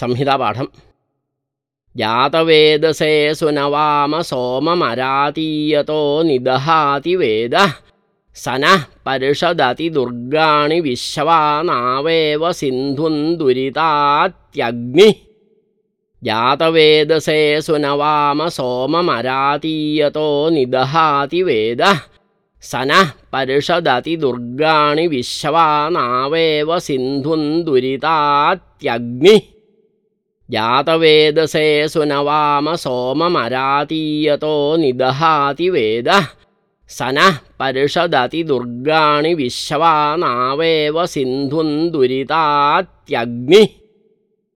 संहितापाठम्। जातवेदसे सुनवाम सोममरातीयतो निदहाति वेदः स नः परिषदति दुर्गाणि विश्वानावेव सिन्धुन्दुरितात्यग्निः जातवेदसे सुनवाम सोममरातीयतो निदहाति वेदः स नः परिषदति दुर्गाणि विश्वानावेव सिन्धुन्दुरितात्यग्निः जातवेदसे सुनवाम सोममरातीयतो निदहाति वेदः। स नः परिषदति दुर्गाणि विश्वानावेव सिन्धुन्दुरितात्यग्निः